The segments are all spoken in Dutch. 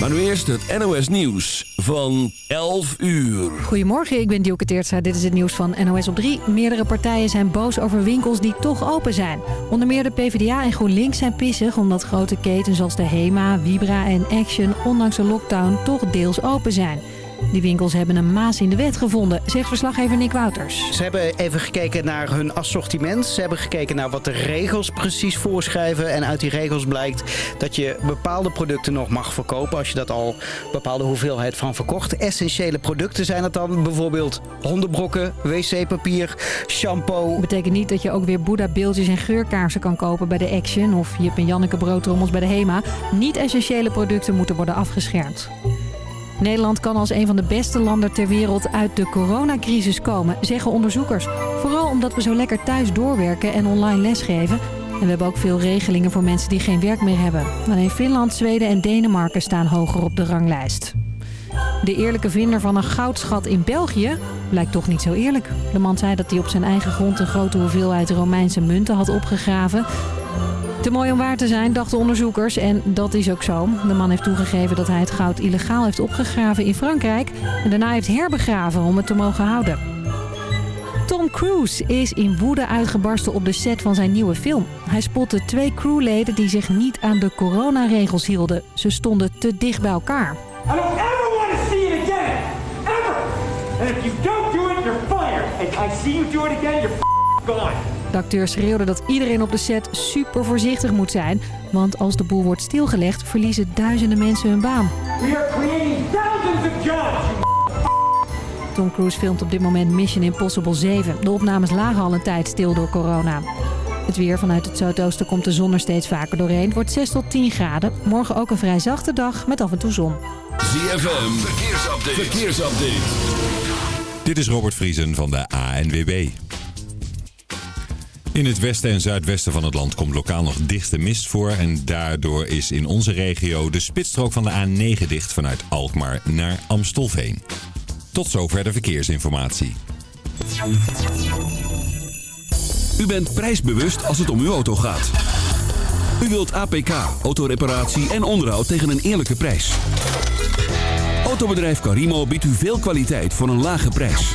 Maar nu eerst het NOS Nieuws van 11 uur. Goedemorgen, ik ben Dielke Teertstra. Dit is het nieuws van NOS op 3. Meerdere partijen zijn boos over winkels die toch open zijn. Onder meer de PvdA en GroenLinks zijn pissig... omdat grote ketens als de HEMA, Vibra en Action... ondanks de lockdown toch deels open zijn. Die winkels hebben een maas in de wet gevonden, zegt verslaggever Nick Wouters. Ze hebben even gekeken naar hun assortiment. Ze hebben gekeken naar wat de regels precies voorschrijven. En uit die regels blijkt dat je bepaalde producten nog mag verkopen... als je dat al bepaalde hoeveelheid van verkocht. Essentiële producten zijn het dan bijvoorbeeld hondenbrokken, wc-papier, shampoo. Dat betekent niet dat je ook weer Boeddha-beeldjes en geurkaarsen kan kopen bij de Action... of Jip en Janneke broodtrommels bij de HEMA. Niet-essentiële producten moeten worden afgeschermd. Nederland kan als een van de beste landen ter wereld uit de coronacrisis komen, zeggen onderzoekers. Vooral omdat we zo lekker thuis doorwerken en online lesgeven. En we hebben ook veel regelingen voor mensen die geen werk meer hebben. Alleen Finland, Zweden en Denemarken staan hoger op de ranglijst. De eerlijke vinder van een goudschat in België blijkt toch niet zo eerlijk. De man zei dat hij op zijn eigen grond een grote hoeveelheid Romeinse munten had opgegraven. Te mooi om waar te zijn, dachten onderzoekers. En dat is ook zo. De man heeft toegegeven dat hij het goud illegaal heeft opgegraven in Frankrijk. En daarna heeft herbegraven om het te mogen houden. Tom Cruise is in woede uitgebarsten op de set van zijn nieuwe film. Hij spotte twee crewleden die zich niet aan de coronaregels hielden. Ze stonden te dicht bij elkaar. I ever want see it again! Ever! And if you don't do it, you're fired! And I see you do it again, you're gone! De acteur schreeuwde dat iedereen op de set super voorzichtig moet zijn. Want als de boel wordt stilgelegd, verliezen duizenden mensen hun baan. We are creating thousands of jobs, Tom Cruise filmt op dit moment Mission Impossible 7. De opnames lagen al een tijd stil door corona. Het weer vanuit het zuidoosten komt de zon er steeds vaker doorheen. Het wordt 6 tot 10 graden. Morgen ook een vrij zachte dag met af en toe zon. ZFM, verkeersupdate. verkeersupdate. Dit is Robert Vriesen van de ANWB. In het westen en zuidwesten van het land komt lokaal nog dichte mist voor. En daardoor is in onze regio de spitsstrook van de A9 dicht vanuit Alkmaar naar Amstelveen. Tot zover de verkeersinformatie. U bent prijsbewust als het om uw auto gaat. U wilt APK, autoreparatie en onderhoud tegen een eerlijke prijs. Autobedrijf Carimo biedt u veel kwaliteit voor een lage prijs.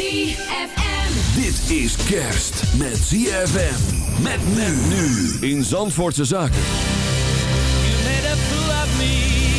ZFM. Dit is kerst met ZFM. Met men nu in Zandvoortse Zaken. You made a fool of me,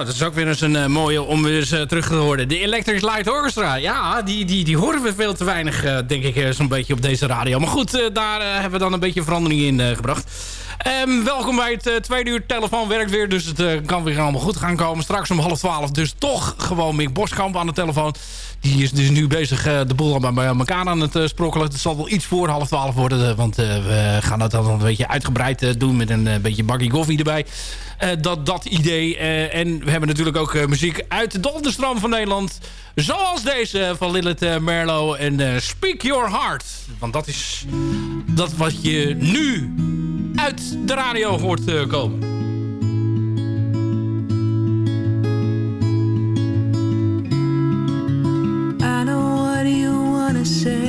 Zo, dat is ook weer eens een eh, mooie om weer eens eh, terug te horen. De Electric Light Orchestra. Ja, die, die, die horen we veel te weinig, eh, denk ik, zo'n beetje op deze radio. Maar goed, daar hebben we dan een beetje verandering in gebracht. Ehm, welkom bij het eh, tweede uur. Telefoon werkt weer, dus het eh, kan weer allemaal goed gaan komen. Straks om half twaalf dus toch gewoon Mick Boskamp aan de telefoon. Die is dus nu bezig eh, de boel bij elkaar aan het sprokkelen. Het zal wel iets voor half twaalf worden. want we gaan dat dan een beetje uitgebreid doen met een beetje bakkie koffie erbij. Dat, dat idee. En we hebben natuurlijk ook muziek uit de onderstroom van Nederland. Zoals deze van Lilith Merlo en Speak Your Heart. Want dat is dat wat je nu uit de radio hoort eh, komen. I know what you wanna say.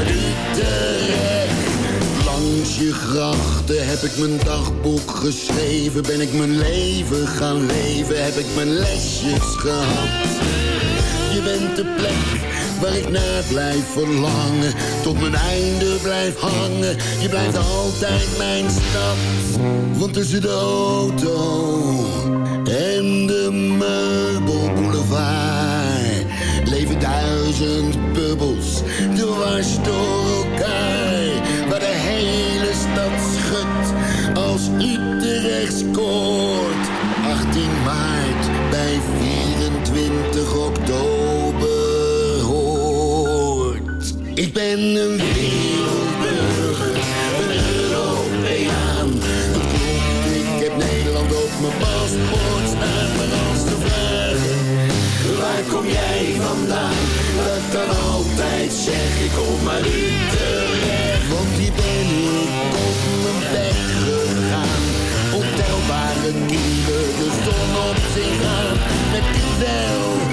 Utrecht. Langs je grachten heb ik mijn dagboek geschreven. Ben ik mijn leven gaan leven, heb ik mijn lesjes gehad. Je bent de plek waar ik naar blijf verlangen. Tot mijn einde blijf hangen. Je blijft altijd mijn stad. Want tussen de auto en de meubelboulevard leven duizend bubbels dwars door elkaar. Waar de hele stad schudt als Utrecht scoort. 18 maart bij 24 oktober hoort. Ik ben een zeg, ik kom uit Utrecht. Want hier ben ik op mijn weg gegaan. Ontelbare keren de zon op zich aan. Met die wel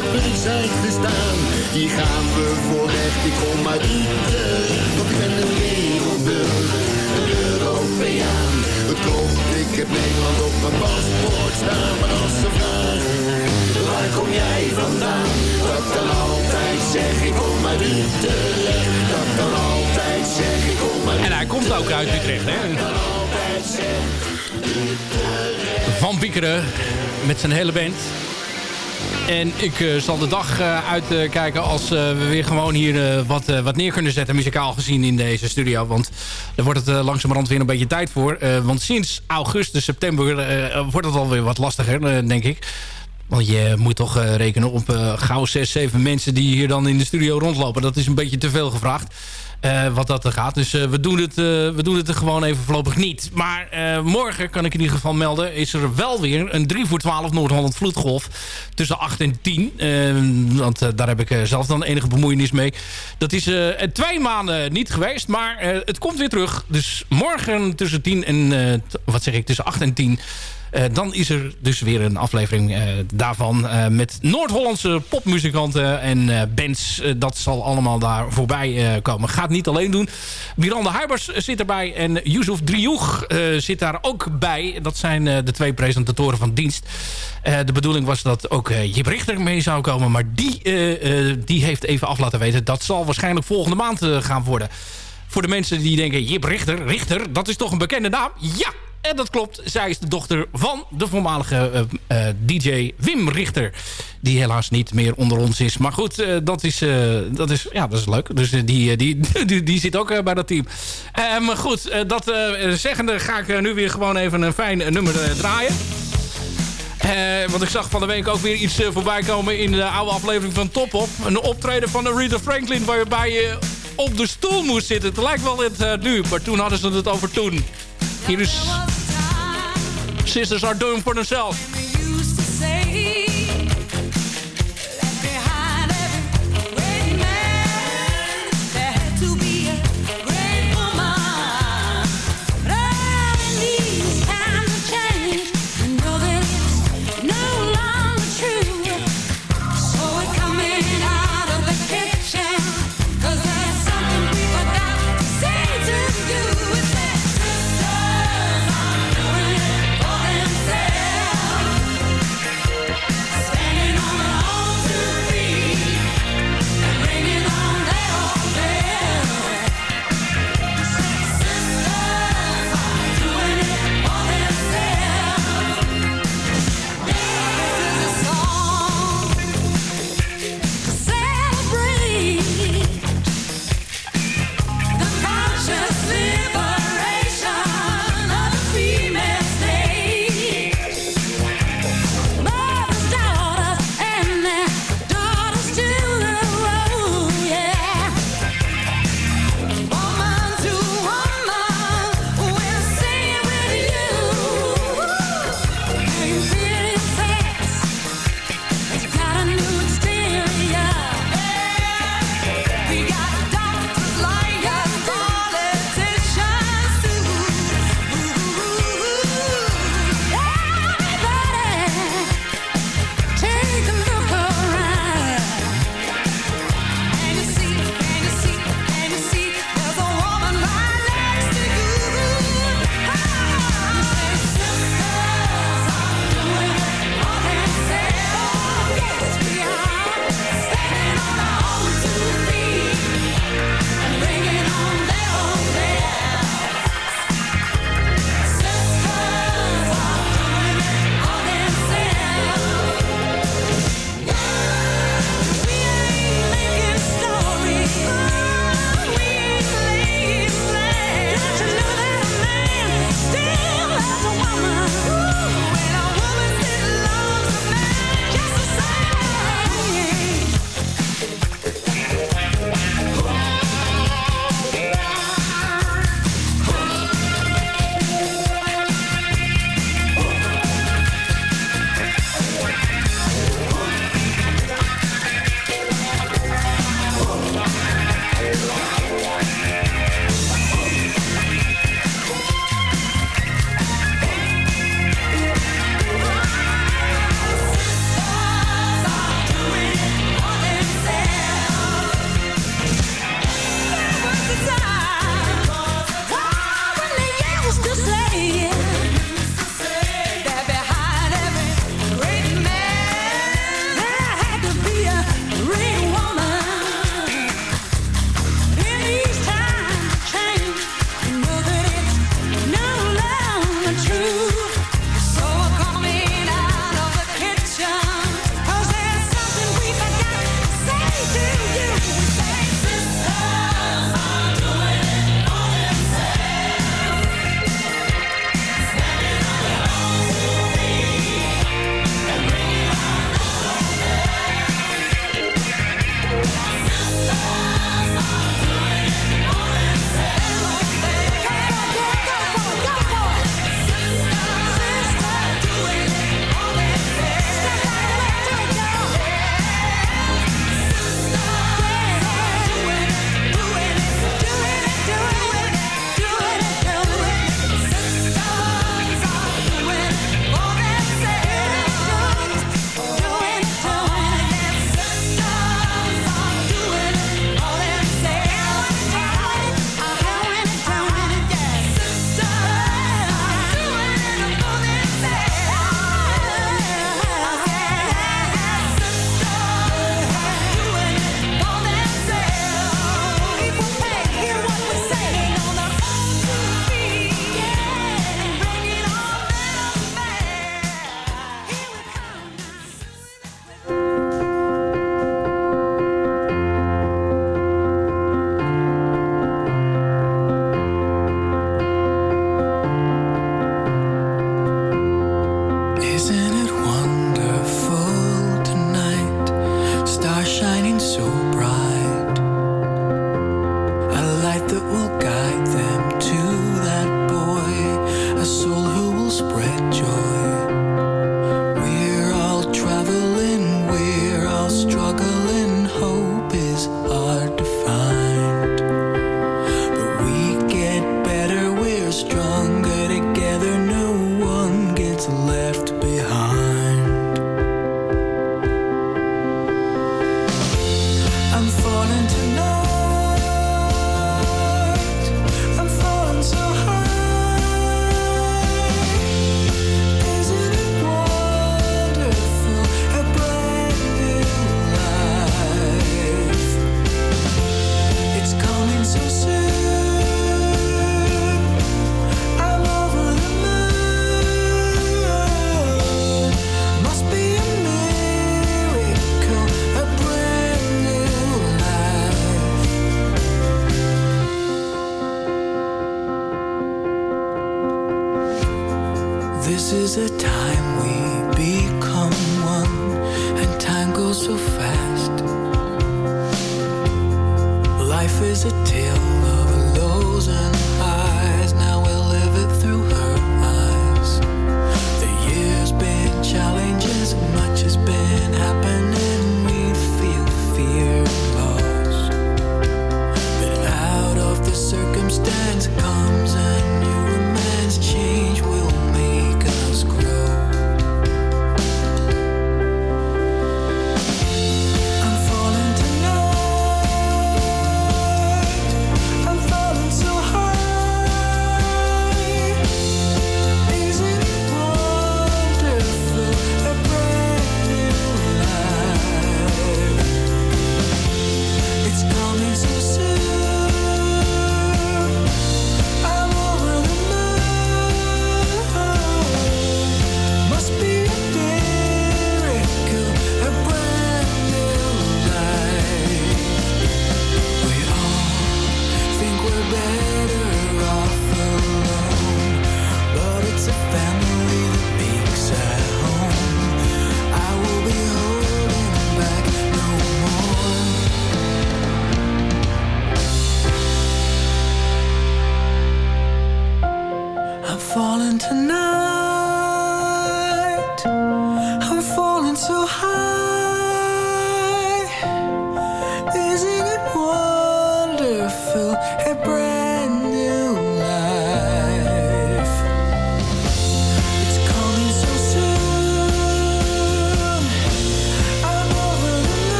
de zijn gestaan. Hier gaan we voor recht, ik kom uit Utrecht. Want ik ben een wereldburger, een Europeaan. Het klopt, ik heb Nederland op mijn paspoort staan. Maar als ze vragen, waar kom jij vandaan? Dat dan altijd zeg, ik kom uit Utrecht. Dat dan altijd zeg, ik kom uit En hij komt ook uit Utrecht, hè? Van Piekeren met zijn hele band. En ik eh, zal de dag eh, uitkijken als eh, we weer gewoon hier wat, wat neer kunnen zetten, muzikaal gezien in deze studio. Want daar wordt het langzamerhand weer een beetje tijd voor. Want sinds augustus, september wordt het alweer wat lastiger, denk ik. Want je moet toch eh, rekenen op eh, gauw 6, 7 mensen die hier dan in de studio rondlopen. Dat is een beetje te veel gevraagd. eh, wat dat er gaat. Dus we, doen het, we doen het er gewoon even voorlopig niet. Maar morgen kan ik in ieder geval melden... is er wel weer een 3 voor 12 Noord-Holland vloedgolf. Tussen 8 en 10. Eh, want daar heb ik zelf dan enige bemoeienis mee. Dat is twee maanden niet geweest. Maar het komt weer terug. Dus morgen tussen 10 en... wat zeg ik? Tussen 8 en 10... Eh, dan is er dus weer een aflevering eh, daarvan eh, met Noord-Hollandse popmuzikanten en bands. Dat zal allemaal daar voorbij komen. Gaat niet alleen doen. Miranda Huibers zit erbij en Yusuf Drioeg zit daar ook bij. Dat zijn de twee presentatoren van dienst. De bedoeling was dat ook Jip Richter mee zou komen. Maar die, die heeft even af laten weten. Dat zal waarschijnlijk volgende maand gaan worden. Voor de mensen die denken, Jip Richter, Richter, dat is toch een bekende naam? Ja, en dat klopt. Zij is de dochter van de voormalige eh, eh, DJ Wim Richter. Die helaas niet meer onder ons is. Maar goed, eh, dat, is, dat, is, ja, dat is leuk. Dus die, die, die, zit ook bij dat team. Maar goed, dat zeggende ga ik nu weer gewoon even een fijn nummer draaien. Want ik zag van de week ook weer iets voorbij komen in de oude aflevering van Top Op. Een optreden van Aretha Franklin waarbij je op de stoel moest zitten. Het lijkt wel het nu, maar toen hadden ze het over toen. Hier is Sisters Are Doing For Themselves.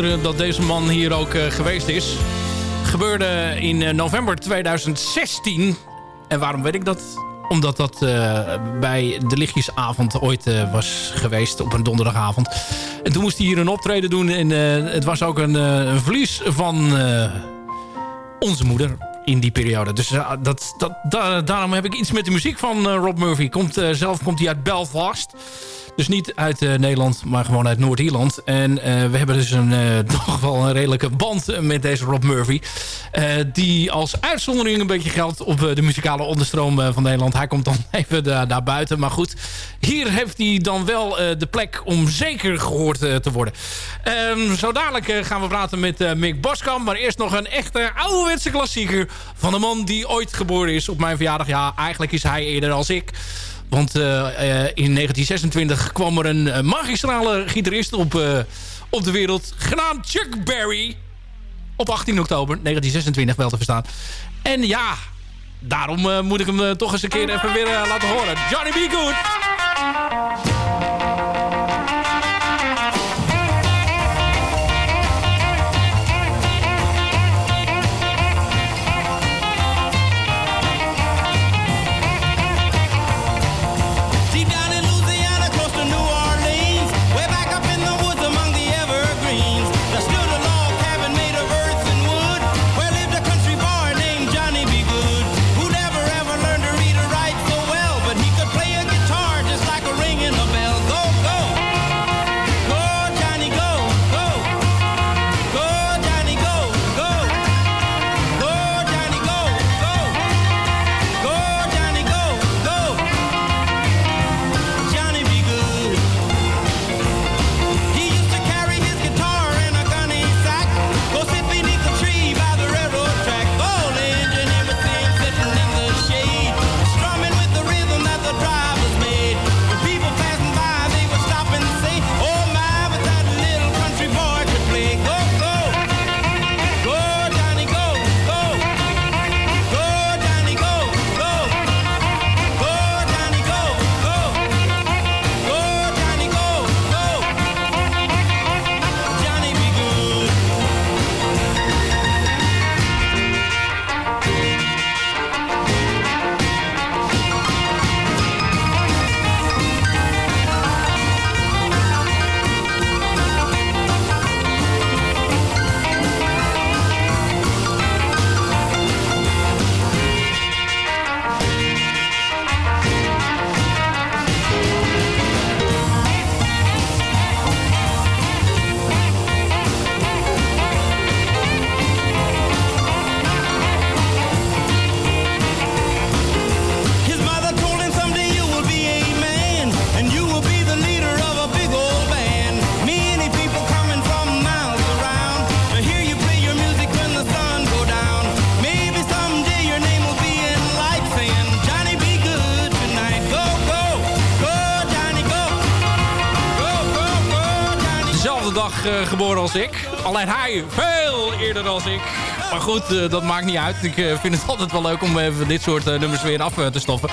Dat deze man hier ook eh, geweest is. Gebeurde in eh, november 2016. En waarom weet ik dat? Omdat dat eh, bij de lichtjesavond ooit was geweest op een donderdagavond. En toen moest hij hier een optreden doen. En het was ook een, een verlies van onze moeder in die periode. Dus dat, dat, da- daarom heb ik iets met de muziek van Rob Murphy. Komt, zelf komt hij uit Belfast. Dus niet uit eh, Nederland, maar gewoon uit Noord-Ierland. En eh, we hebben dus een, eh, toch wel een redelijke band met deze Rob Murphy. Die als uitzondering een beetje geldt op de muzikale onderstroom van Nederland. Hij komt dan even daar daar buiten. Maar goed, hier heeft hij dan wel de plek om zeker gehoord eh, te worden. Ehm, zo dadelijk gaan we praten met Mick Boskamp. Maar eerst nog een echte ouderwetse klassieker van een man die ooit geboren is op mijn verjaardag. Ja, eigenlijk is hij eerder als ik. Want eh, eh, in 1926 kwam er een eh, magistrale gitarist op, op de wereld... genaamd Chuck Berry. Op 18 oktober 1926 wel te verstaan. En ja, daarom moet ik hem toch eens een keer even weer laten horen. Johnny B. Good. Dag eh, geboren als ik. Alleen hij veel eerder als ik. Maar goed, eh, dat maakt niet uit. Ik eh, vind het altijd wel leuk om even dit soort nummers weer af te stoffen.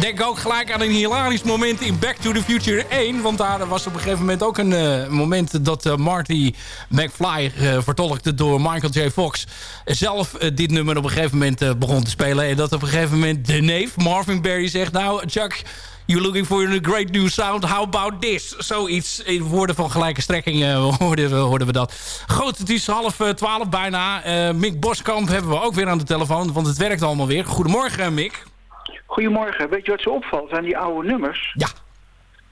Denk ook gelijk aan een hilarisch moment in Back to the Future 1. Want daar was op een gegeven moment ook een moment dat Marty McFly, eh, vertolkt door Michael J. Fox, zelf dit nummer op een gegeven moment begon te spelen. En dat op een gegeven moment de neef, Marvin Berry, zegt... Nou, Chuck, You're looking for a great new sound. How about this? Zoiets in woorden van gelijke strekking eh, hoorden, we, hoorden we dat. Goed, het is half eh, twaalf bijna. Eh, Mick Boskamp hebben we ook weer aan de telefoon, want het werkt allemaal weer. Goedemorgen, Mick. Goedemorgen. Weet je wat zo opvalt aan die oude nummers? Ja.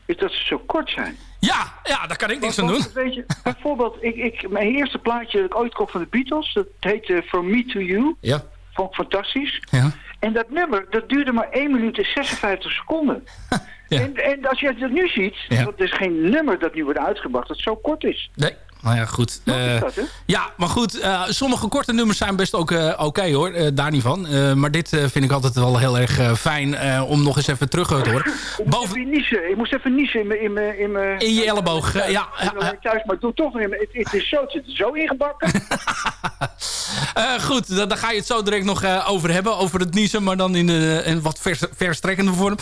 Is dat ze zo kort zijn. Ja, ja daar kan ik niks aan doen. Weet je, bijvoorbeeld, ik, ik, mijn eerste plaatje dat ik ooit kocht van de Beatles, dat heette From Me to You. Ja. Vond ik fantastisch. Ja. En dat nummer, dat duurde maar 1 minuut en 56 seconden. En, en als je dat nu ziet, Ja. dat is geen nummer dat nu wordt uitgebracht dat zo kort is. Nee. Nou ja, goed. Eh, dat, ja, maar goed. eh, sommige korte nummers zijn best ook eh, oké hoor. daar niet van. Maar dit vind ik altijd wel heel erg fijn om nog eens even terug te horen. Boven... Even niezen. Ik moest even niezen in mijn... In, mijn- in, mijn- In je elleboog, ja, Ik alweer thuis, maar ik doe het toch mijn- Het, het is zo, het zit zo ingebakken. Goed, da- daar ga je het zo direct nog over hebben. Over het niezen, maar dan in een, wat vers, verstrekkende vorm.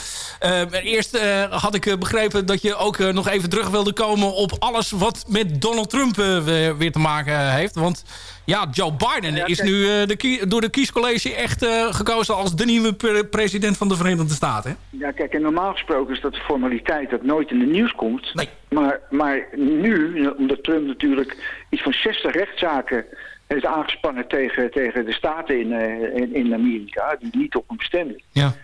Eerst had ik begrepen dat je ook nog even terug wilde komen... op alles wat met Donald Trump eh, weer, weer te maken heeft. Want ja, Joe Biden Ja, is nu eh, de door de kiescollege echt eh, gekozen... als de nieuwe pre- president van de Verenigde Staten. Hè? Ja, kijk, en normaal gesproken is dat de formaliteit dat nooit in de nieuws komt. Maar, maar nu, omdat Trump natuurlijk iets van 60 rechtszaken heeft aangespannen tegen, tegen de staten in, eh, in, in Amerika, die niet op hem stemden. Ja.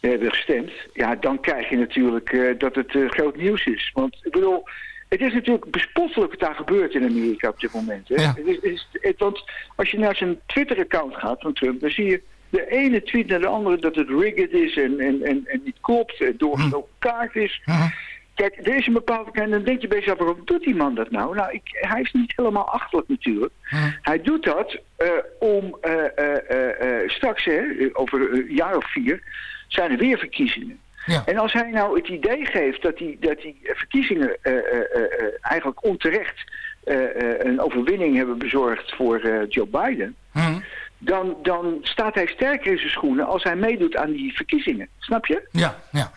hebben gestemd, ja, dan krijg je natuurlijk eh, dat het eh, groot nieuws is. Want ik bedoel, het is natuurlijk bespottelijk wat daar gebeurt in Amerika op dit moment. Hè? Ja. Het is, het is- het- want als je naar zijn Twitter-account gaat van Trump, dan zie je de ene tweet naar de andere dat het rigged is en, en, en, en niet klopt, en doorgelopen kaart is. Kijk, er is een bepaalde... En dan denk je bij jezelf, waarom doet die man dat nou? Nou, ik, hij is niet helemaal achterlijk natuurlijk. Hij doet dat eh, om eh, eh, straks, hè, over een jaar of vier, zijn er weer verkiezingen. En als hij nou het idee geeft dat die, dat die verkiezingen eh, eh, eh, eigenlijk onterecht een overwinning hebben bezorgd voor Joe Biden, dan, dan staat hij sterker in zijn schoenen als hij meedoet aan die verkiezingen. Snap je? Ja, ja.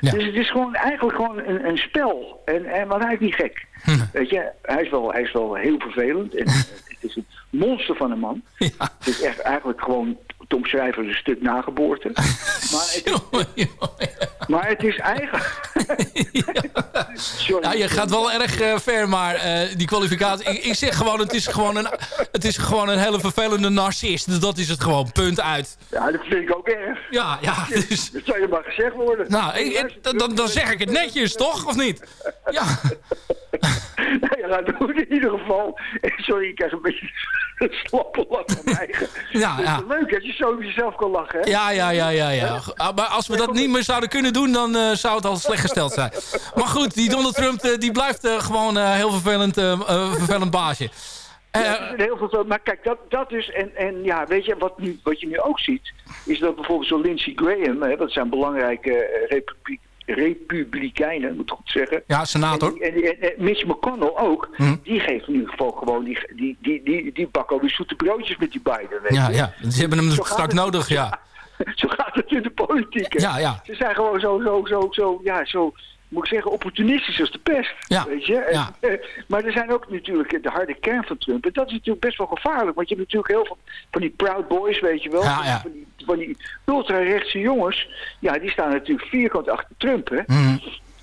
Dus het is gewoon eigenlijk gewoon een, een spel. En, en, want hij is niet gek. Weet je, hij is wel, hij is wel heel vervelend. En, het is een monster van een man. Het is echt eigenlijk gewoon Tom Schrijver een stuk nageboorte. Maar het is, maar het is eigenlijk... Ja, je gaat wel erg eh, ver, maar eh, die kwalificatie... Ik, ik zeg gewoon, het is gewoon, een, het is gewoon een hele vervelende narcist. Dus dat is het gewoon, punt uit. Ja, dat vind ik ook erg. Ja, ja. Dus, Dat zou je maar gezegd worden. nou, ik- dan, dan zeg ik het netjes, toch? Of niet? Ja. Nou ja, dat in ieder geval. Sorry, ik krijg een beetje een slappe lach van mijn eigen. Ja, Het is ja. leuk dat je zo over jezelf kan lachen, hè? Ja, ja, ja, ja, ja. Ah, Maar als we dat niet meer zouden kunnen doen, dan eh, zou het al slecht gesteld zijn. Maar goed, die Donald Trump eh, die blijft eh, gewoon een heel vervelend, eh, eh, vervelend baasje. Ja, heel veel zo- maar kijk, dat, dat is, en, en ja, weet je, wat, nu, wat je nu ook ziet, is dat bijvoorbeeld zo'n Lindsey Graham, hè, dat zijn belangrijke eh, republiek, republikeinen, moet ik goed zeggen. Ja, senator. En, die- en, en, en Mitch McConnell ook, Hm. die geeft in ieder geval gewoon, die, die, die, die, die bakken ook weer zoete broodjes met die Biden, weet Ja, je. ja. Ze hebben hem straks nodig, ja. Zo gaat het in de politiek. hè. Ja, ja. Ze zijn gewoon zo, zo, zo, zo, ja, zo, moet ik zeggen, opportunistisch als de pest. Ja, Weet je? Ja. maar er zijn ook natuurlijk de harde kern van Trump. En dat is natuurlijk best wel gevaarlijk. Want je hebt natuurlijk heel veel van die Proud Boys, weet je wel. Ja. Van die, van die ultra-rechtse jongens. Ja, die staan natuurlijk vierkant achter Trump, hè. Mhm.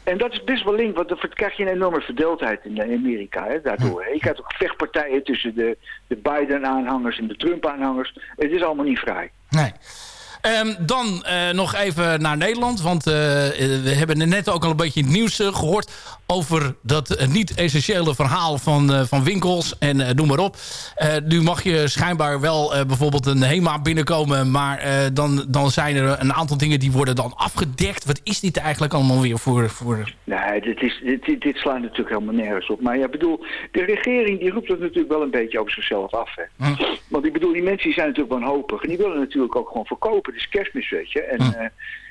En dat is best wel link, want dan krijg je een enorme verdeeldheid in Amerika, hè, daardoor. hè. Je krijgt ook vechtpartijen tussen de, de Biden-aanhangers en de Trump-aanhangers. Het is allemaal niet vrij. Nee. Ehm, dan eh, nog even naar Nederland. Want eh, eh, we hebben net ook al een beetje in het nieuws eh, gehoord... over dat niet-essentiële verhaal van, van winkels en noem maar op. Nu mag je schijnbaar wel bijvoorbeeld een HEMA binnenkomen... maar dan, dan zijn er een aantal dingen die worden dan afgedekt. Wat is dit eigenlijk allemaal weer voor... voor... Nee, dit, is, dit, dit, slaat natuurlijk helemaal nergens op. Maar ja, bedoel, de regering die roept het natuurlijk wel een beetje over zichzelf af. Hè. Want ik bedoel, die mensen die zijn natuurlijk wanhopig. En die willen natuurlijk ook gewoon verkopen. Het is kerstmis, weet je. En eh,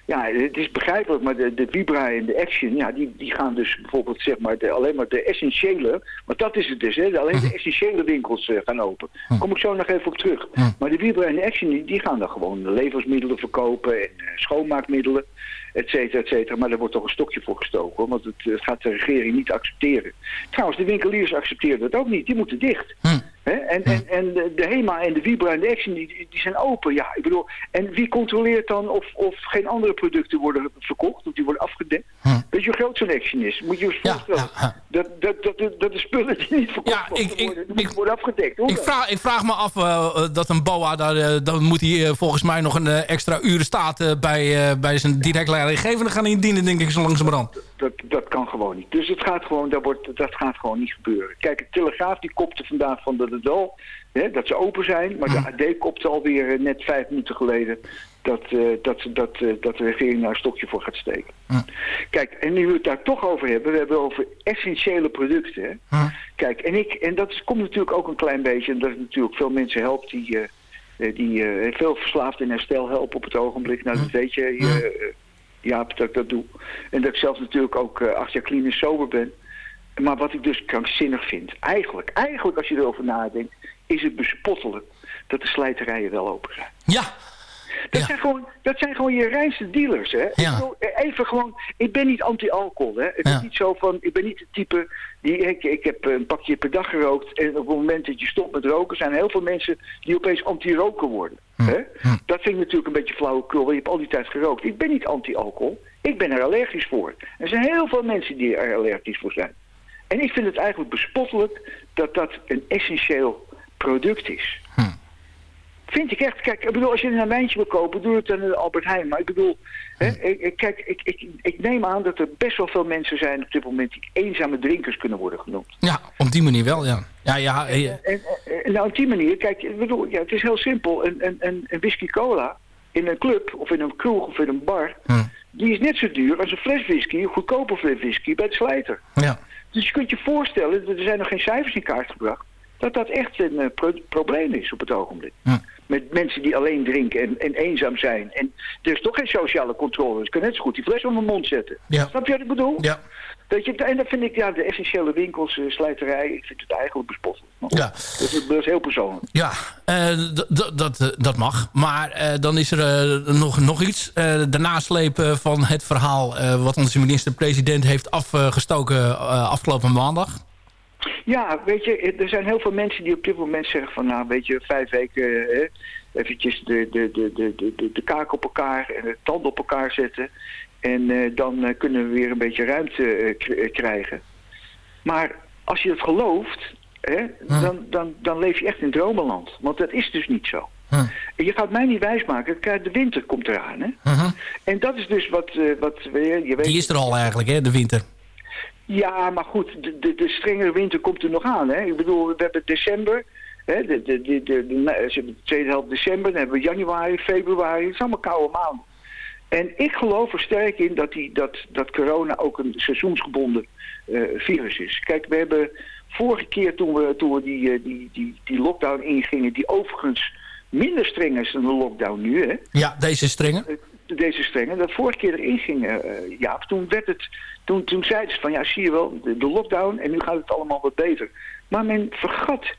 ja, het is begrijpelijk, maar de, de Vibra en de Action, ja, die, die gaan dus bijvoorbeeld zeg maar de, alleen maar de essentiële, want dat is het dus, hè, alleen de essentiële winkels eh, gaan open. Daar kom ik zo nog even op terug. Maar de Vibra en de Action, die, die gaan dan gewoon levensmiddelen verkopen en eh, schoonmaakmiddelen, et cetera, et cetera. Maar daar wordt toch een stokje voor gestoken, hoor, want het, eh, gaat de regering niet accepteren. Trouwens, de winkeliers accepteren dat ook niet, die moeten dicht. En, en, en de, HEMA en de Vibra en de Action, die, die- zijn open. Ja, ik bedoel, en wie controleert dan of, of geen andere producten worden verkocht, of die worden afgedekt? Weet je hoe groot zo'n Action is? Moet je je eens voorstellen. Dat, dat, dat, dat, dat de spullen die niet verkocht mogen worden, die moeten worden afgedekt. Ik vraag, ik vraag me af eh, eh, dat een BOA, daar, eh, dan moet hij volgens mij nog een extra uren staat bij, bij zijn direct leidinggevende gaan indienen, denk ik, zo langzamerhand. Dat, dat kan gewoon niet. Dus het gaat gewoon, dat, wordt, dat gaat gewoon niet gebeuren. Kijk, de Telegraaf die kopte vandaag van dat het hè, dat ze open zijn. Maar de AD kopte alweer eh, net vijf minuten geleden dat, eh, dat, dat, eh, dat de regering daar een stokje voor gaat steken. Kijk, en nu we het daar toch over hebben, we hebben het over essentiële producten. Kijk, en, ik, en dat komt natuurlijk ook een klein beetje, en dat het natuurlijk veel mensen helpt die, die veel verslaafd in herstel helpen op het ogenblik. Nou, dat weet je, je Jaap, dat ik dat doe. En dat ik zelf natuurlijk ook eh, acht jaar clean en sober ben. Maar wat ik dus krankzinnig vind, eigenlijk, eigenlijk als je erover nadenkt, is het bespottelijk dat de slijterijen wel open zijn. Ja. Dat, zijn gewoon, dat zijn gewoon je reinste dealers, hè. Ik bedoel, eh, even gewoon, ik ben niet anti-alcohol, hè. Het is niet zo van, ik ben niet de type die, ik, ik heb een pakje per dag gerookt en op het moment dat je stopt met roken zijn er heel veel mensen die opeens anti-roken worden. Hè? Dat vind ik natuurlijk een beetje flauwekul, want je hebt al die tijd gerookt. Ik ben niet anti-alcohol, ik ben er allergisch voor. Er zijn heel veel mensen die er allergisch voor zijn. En ik vind het eigenlijk bespottelijk dat dat een essentieel product is. Vind ik echt. Kijk, ik bedoel, als je een wijntje wil kopen, doe het dan in Albert Heijn. Maar ik bedoel, hè, kijk, ik, ik, ik neem aan dat er best wel veel mensen zijn op dit moment die eenzame drinkers kunnen worden genoemd. Ja, op die manier wel, ja. Ja, ja, eh, En, en nou, op die manier, kijk, ik bedoel, ja, het is heel simpel. Een, een, een, een whisky cola in een club of in een kroeg of in een bar, die is net zo duur als een fles whisky, een goedkope fles whisky bij de slijter. Ja. Dus je kunt je voorstellen, er zijn nog geen cijfers in kaart gebracht, dat dat echt een eh, pro- probleem is op het ogenblik. Met mensen die alleen drinken en, en eenzaam zijn. En er is toch geen sociale controle. Dus ik kan net zo goed die fles om mijn mond zetten. Ja. Snap je wat ik bedoel? Ja. Weet je, en dat vind ik, ja, de essentiële winkels, slijterij, ik vind het eigenlijk bespottelijk. Ja. Dat, is, dat is heel persoonlijk. Ja, eh, dat, eh, dat mag. Maar dan is er nog, nog iets. De nasleep van het verhaal wat onze minister-president heeft afgestoken afgelopen maandag. Ja, weet je, er zijn heel veel mensen die op dit moment zeggen van, nou, weet je, vijf weken, eh, eventjes de, de, de, de, de, de, de kaak op elkaar en de tand op elkaar zetten. En eh, dan eh, kunnen we weer een beetje ruimte eh, krijgen. Maar als je het gelooft, hè, dan, dan, dan leef je echt in dromenland. Want dat is dus niet zo. Je gaat mij niet wijsmaken, kijk, de winter komt eraan. Hè? En dat is dus wat, eh, wat je weet... Die is er al eigenlijk, hè, de winter. Ja, maar goed, de, de, de strengere winter komt er nog aan. Hè? Ik bedoel, we hebben december, hè? De, de, de, de, tweede helft december, dan hebben we januari, februari. Het is allemaal koude maanden. En ik geloof er sterk in dat, die, dat, dat corona ook een seizoensgebonden eh, virus is. Kijk, we hebben vorige keer toen we, toen we die, eh, die, die, die lockdown ingingen, die overigens minder streng is dan de lockdown nu, hè? Ja, deze strenge. Deze strenge, dat vorige keer erin ging, eh Jaap, toen werd het, toen, toen zeiden ze van ja, zie je wel, de, de lockdown en nu gaat het allemaal wat beter. Maar men vergat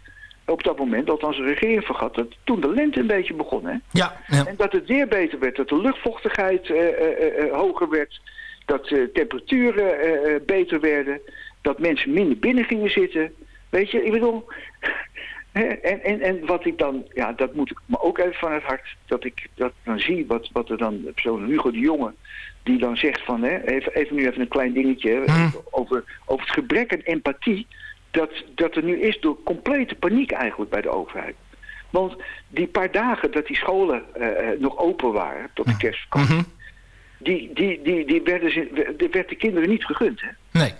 op dat moment, althans de regering vergat, dat toen de lente een beetje begon. Hè? Ja, ja. En dat het weer beter werd, dat de luchtvochtigheid eh, eh, eh, hoger werd, dat de temperaturen beter werden, dat mensen minder binnen gingen zitten. Weet je, ik bedoel... En, en, en wat ik dan, ja, dat moet ik me ook even van het hart, dat ik dat dan zie, wat, wat er dan, zo'n Hugo de Jonge, die dan zegt van, hè, even, even nu even een klein dingetje, hè, over, over het gebrek aan empathie, dat, dat er nu is door complete paniek eigenlijk bij de overheid. Want die paar dagen dat die scholen eh, eh, nog open waren, tot de kerstvakantie, die, die, die, die werden ze, werd de kinderen niet gegund. Hè? Nee.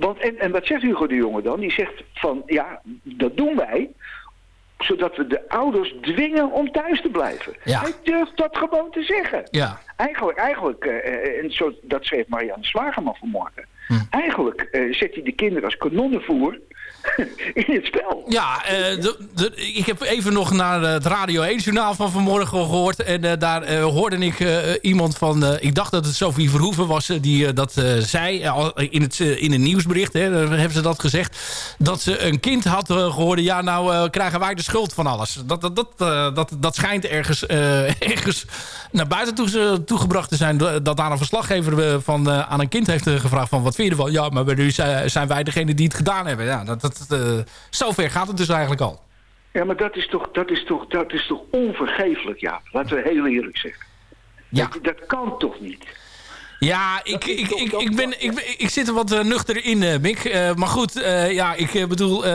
Want, en, en wat zegt Hugo de Jonge dan? Die zegt van, ja, dat doen wij zodat we de ouders dwingen om thuis te blijven. Ja. Hij durft dat gewoon te zeggen. Ja. Eigenlijk, eigenlijk eh, en zo, dat schreef Marianne Zwageman vanmorgen. Eigenlijk eh, zet hij de kinderen als kanonnenvoer in het spel. Ja, eh, ik heb even nog naar het Radio 1-journaal van vanmorgen gehoord. En eh, daar eh, hoorde ik eh, iemand van... eh, ik dacht dat het Sophie Verhoeven was eh, die eh, dat eh, zei. eh, in, het, eh, in een nieuwsbericht hè, hebben ze dat gezegd. Dat ze een kind had eh, gehoord. Ja, nou eh, krijgen wij de schuld van alles. Dat, dat, dat, eh, dat, dat schijnt ergens, eh, ergens naar buiten toe, toegebracht te zijn. Dat daar een verslaggever eh, van, eh, aan een kind heeft eh, gevraagd van... wat vind je ervan? Ja, maar nu zijn zijn wij degene die het gedaan hebben. Ja, dat, eh, zover gaat het dus eigenlijk al. Ja, maar dat is toch, dat is toch, dat is toch onvergeeflijk, ja. Laten we heel eerlijk zeggen. Ja. Dat, dat kan toch niet? Ja, ik, ik, ik, ik, ben, ik, ik zit er wat eh, nuchter in, eh, Mick. Eh, maar goed, ja, ik bedoel,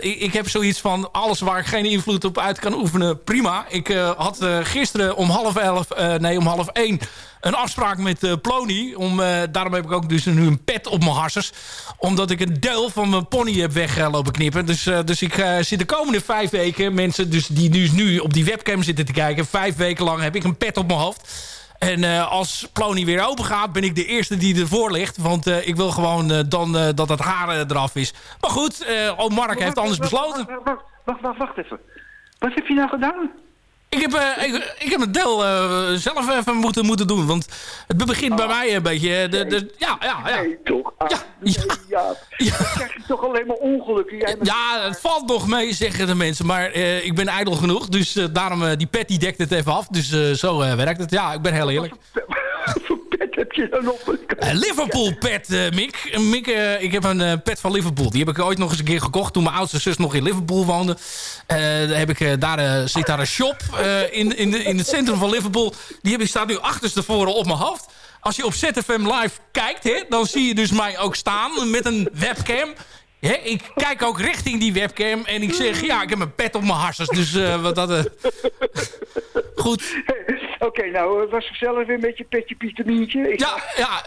ik, ik heb zoiets van alles waar ik geen invloed op uit kan oefenen, prima. Ik had gisteren om half elf, nee, om half één een afspraak met Plony. Om, daarom heb ik ook dus nu een pet op mijn harsers. Omdat ik een deel van mijn pony heb weglopen knippen. Dus, dus ik zit de komende vijf weken, mensen dus die nu, nu op die webcam zitten te kijken... vijf weken lang heb ik een pet op mijn hoofd. En eh, als Plony weer open gaat, ben ik de eerste die ervoor ligt. Want eh, ik wil gewoon eh, dan dat het haar eraf is. Maar goed, oh, Mark heeft anders besloten. Wacht, wacht, wacht, wacht, wacht even. Wat heb je nou gedaan? Ik heb, eh, ik, ik heb het deel eh, zelf even moeten, moeten doen. Want het begint bij mij een beetje... eh, De, de, ja, ja, ja. Nee, toch? Ah, ja, ja. Dan krijg je toch alleen maar ongelukken. Jij Ja, het valt nog mee, zeggen de mensen. Maar ik ben ijdel genoeg. Dus daarom, die pet die dekt het even af. Dus zo werkt het. Ja, ik ben heel eerlijk. Een Liverpool pet, eh, Mick. Eh, Mick eh, ik heb een eh, pet van Liverpool. Die heb ik ooit nog eens een keer gekocht toen mijn oudste zus nog in Liverpool woonde. Eh, heb ik, eh, daar eh, zit daar een shop eh, in, in, de, in het centrum van Liverpool. Die heb ik, staat nu achterstevoren op mijn hoofd. Als je op ZFM Live kijkt, hè, dan zie je dus mij ook staan met een webcam. Ik kijk ook richting die webcam en ik zeg, ja, ik heb een pet op mijn harsers. Dus eh, wat dat... eh, goed. Oké, nou, het was zelf weer een beetje petje Pietermientje. Ik... Ja, ja.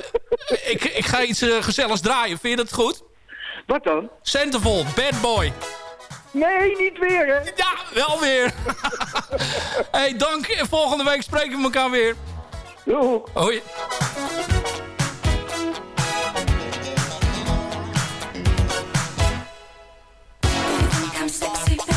Ik, ik ga iets eh, gezelligs draaien. Vind je dat goed? Wat dan? Centervol, Bad Boy. Nee, niet weer, hè? Ja, wel weer. hey, dank. En volgende week spreken we elkaar weer. Doei. Hoi. I'm sexy,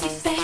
sexy say.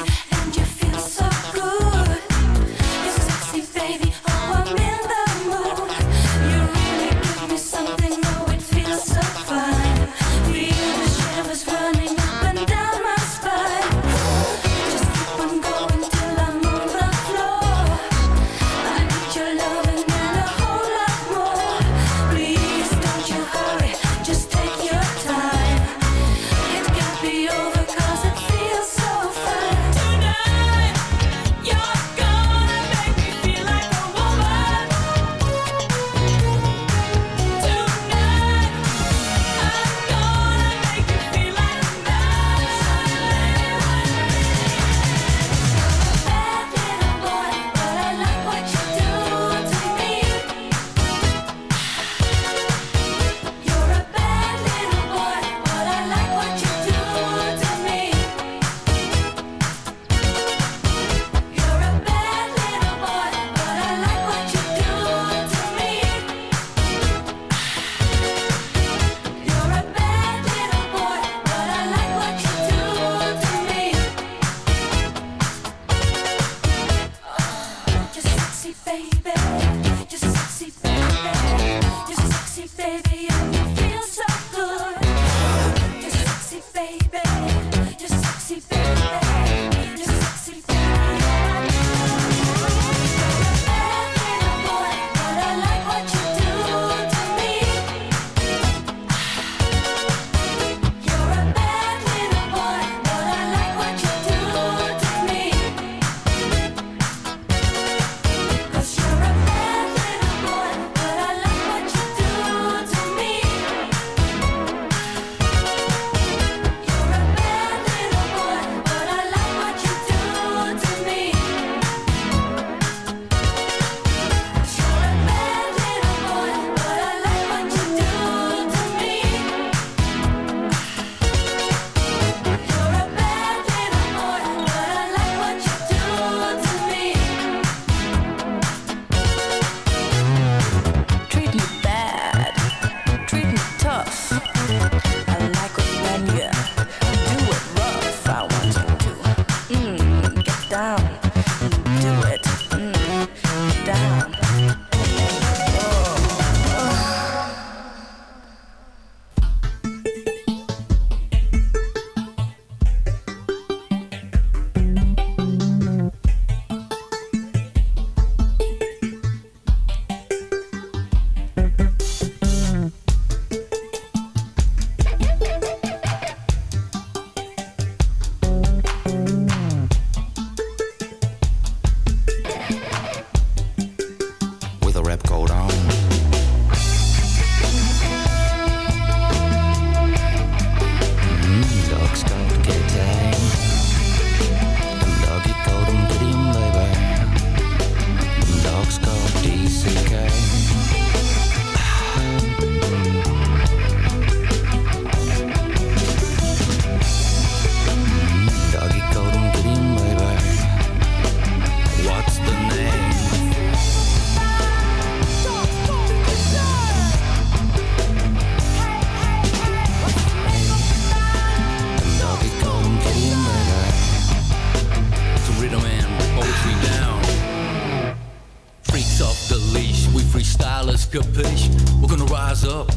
We're gonna rise up.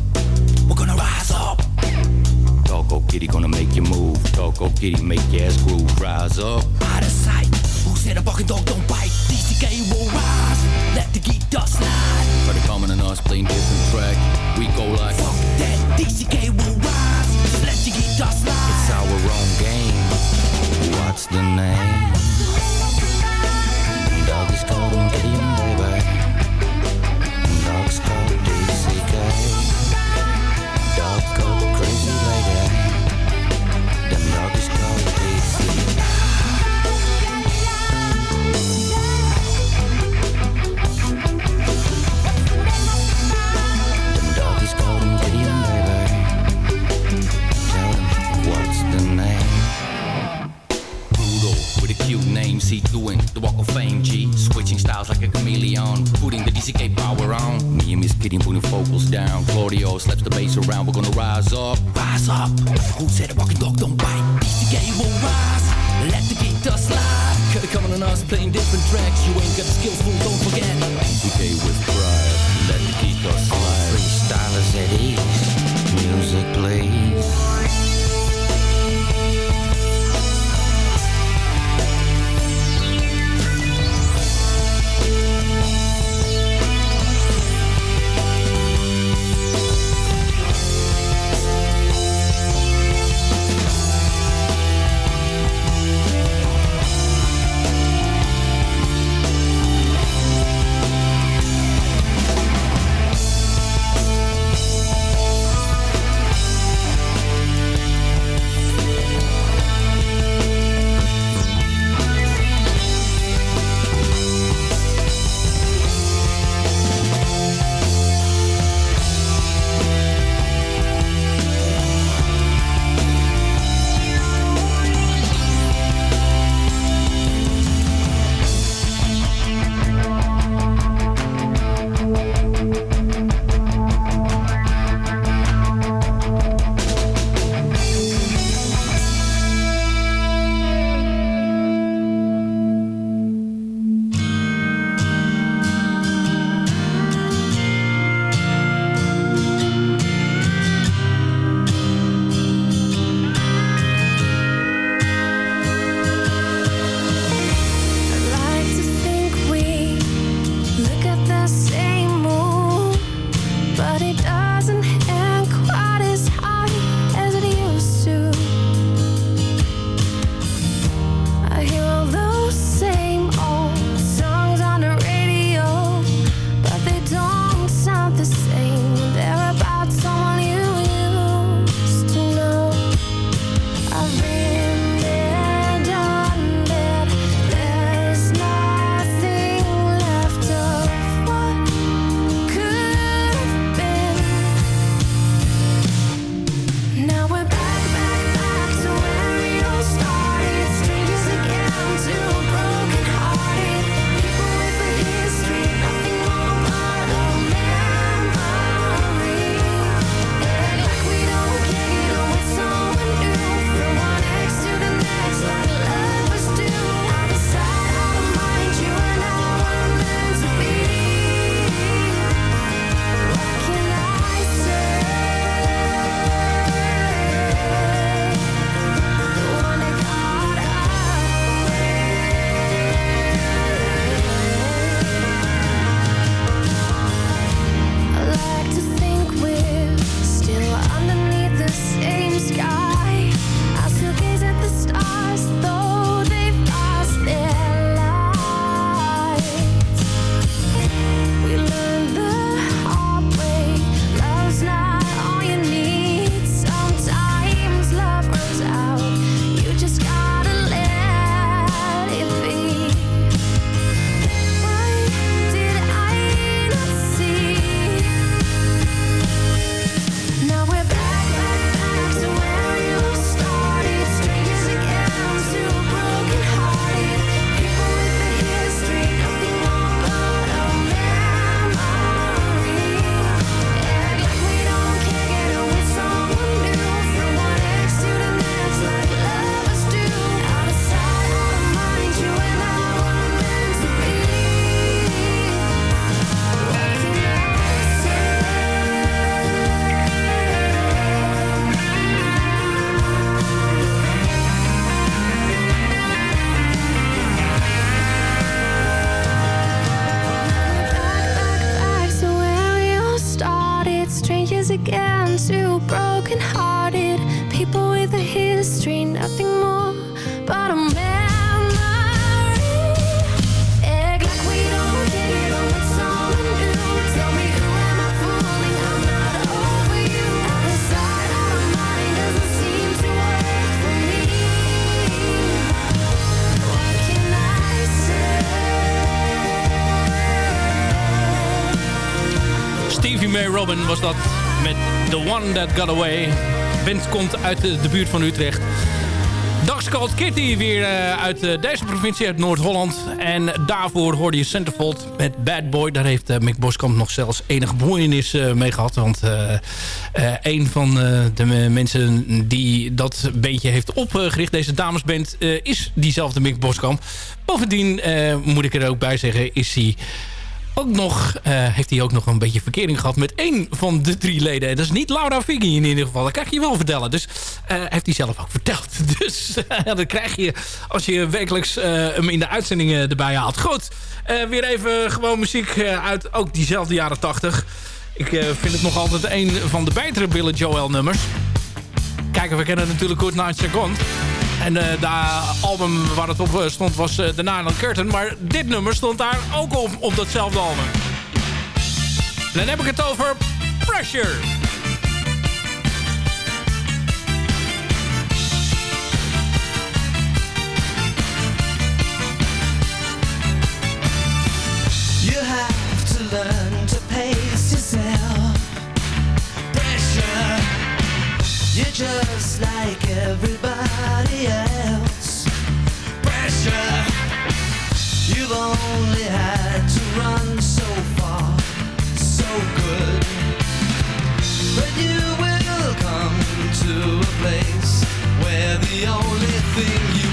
We're gonna rise up. Doggo Kitty gonna make you move. Doggo Kitty make your ass groove. Rise up. Out of sight. Who said a barking dog don't bite? DCK will rise. Let the geek dust slide. Try to in us, playing different track. We go like. Fuck that DCK. Was dat met The One That Got Away. Band komt uit de, buurt van Utrecht. Dags Called Kitty weer eh, uit eh, deze provincie, uit Noord-Holland. En daarvoor hoorde je Centerfold met Bad Boy. Daar heeft eh, Mick Boskamp nog zelfs enige bemoeienis mee gehad. Want een van de me- mensen die dat beentje heeft opgericht, deze damesband, is diezelfde Mick Boskamp. Bovendien, moet ik er ook bij zeggen, is hij ook nog, eh, heeft hij ook nog een beetje verkering gehad met één van de drie leden. En dat is niet Laura Figgy in ieder geval. Dat ik je wel vertellen. Dus eh, heeft hij zelf ook verteld. Dus eh, dat krijg je als je wekelijks hem in de uitzendingen erbij haalt. Goed, weer even gewoon muziek uit ook diezelfde jaren 80. Ik vind het nog altijd een van de betere Billy Joel nummers. Kijk, we kennen natuurlijk Good Night Second. En de album waar het op eh, stond was eh, The Nylon Curtain. Maar dit nummer stond daar ook op, op datzelfde album. Dan heb ik het over Pressure. You have to learn to pace yourself. You're just like everybody else. Pressure. You've only had to run so far, so good. But you will come to a place where the only thing you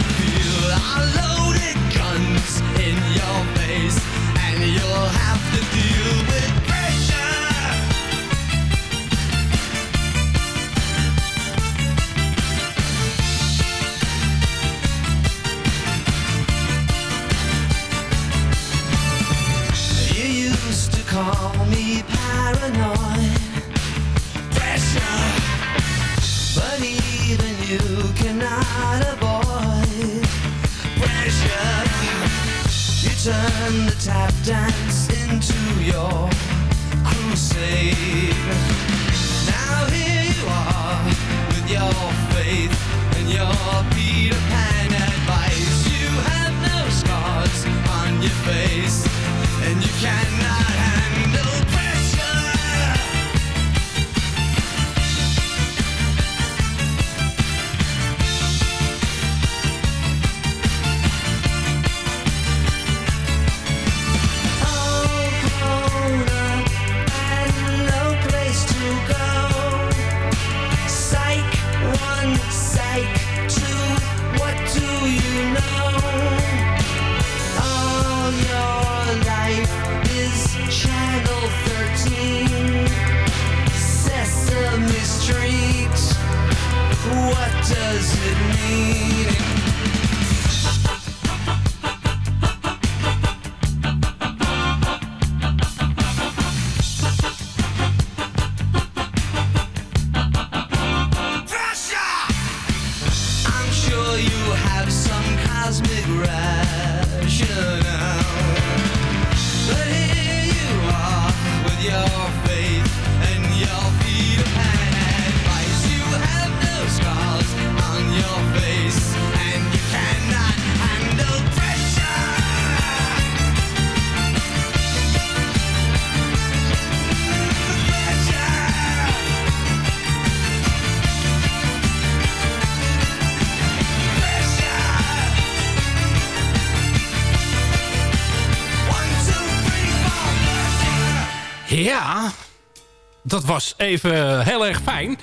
dat was even heel erg fijn.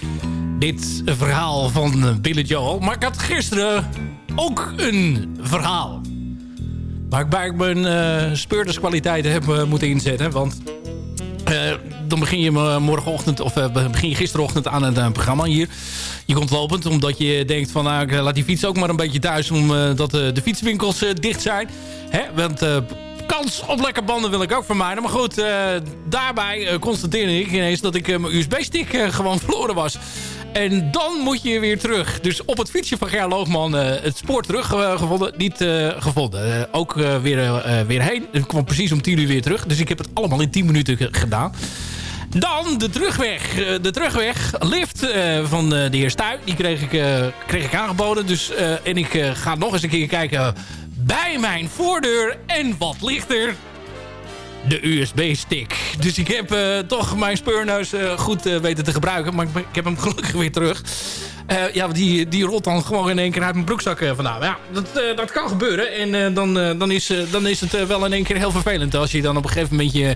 Dit verhaal van Billy Joel. Maar ik had gisteren ook een verhaal. Waarbij ik mijn eh speurderskwaliteiten heb eh, moeten inzetten. Want eh, dan begin je morgenochtend of eh, begin je gisterochtend aan het programma hier. Je komt lopend omdat je denkt van nou, laat die fiets ook maar een beetje thuis omdat de fietswinkels dicht zijn. Hè? Want kans op lekker banden wil ik ook vermijden. Maar goed, eh, daarbij eh, constateerde ik ineens dat ik eh, mijn USB-stick gewoon verloren was. En dan moet je weer terug. Dus op het fietsje van Ger Loogman het spoor teruggevonden. niet eh, gevonden. Ook weer, weer heen. Ik kwam precies om 10 uur weer terug. Dus ik heb het allemaal in 10 minuten ge- gedaan. Dan de terugweg. De terugweg. Lift van de heer Stuy. Die kreeg ik, kreeg ik aangeboden. Dus, en ik ga nog eens een keer kijken bij mijn voordeur. En wat ligt er? de USB-stick. Dus ik heb eh, toch mijn speurneus eh, goed eh, weten te gebruiken. Maar ik, ik heb hem gelukkig weer terug. Ja, die, die rolt dan gewoon in één keer uit mijn broekzak vandaan. Ja, dat, dat kan gebeuren. En dan, dan, is, dan is het wel in één keer heel vervelend... als je dan op een gegeven moment je,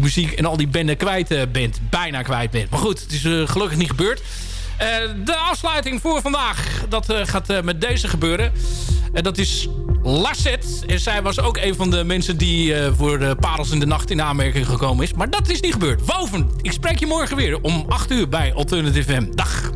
muziek en al die banden kwijt bent. Bijna kwijt bent. Maar goed, het is gelukkig niet gebeurd. Eh, de afsluiting voor vandaag, dat eh, gaat eh, met deze gebeuren. En dat is Lasset. En zij was ook een van de mensen die voor de Parels in de Nacht in aanmerking gekomen is. Maar dat is niet gebeurd. Woven, ik spreek je morgen weer om 8 uur bij Alternative FM. Dag.